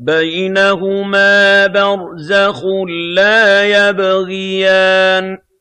بَيْنَهُمَا بَرْزَخٌ لَّا يَبْغِيَانِ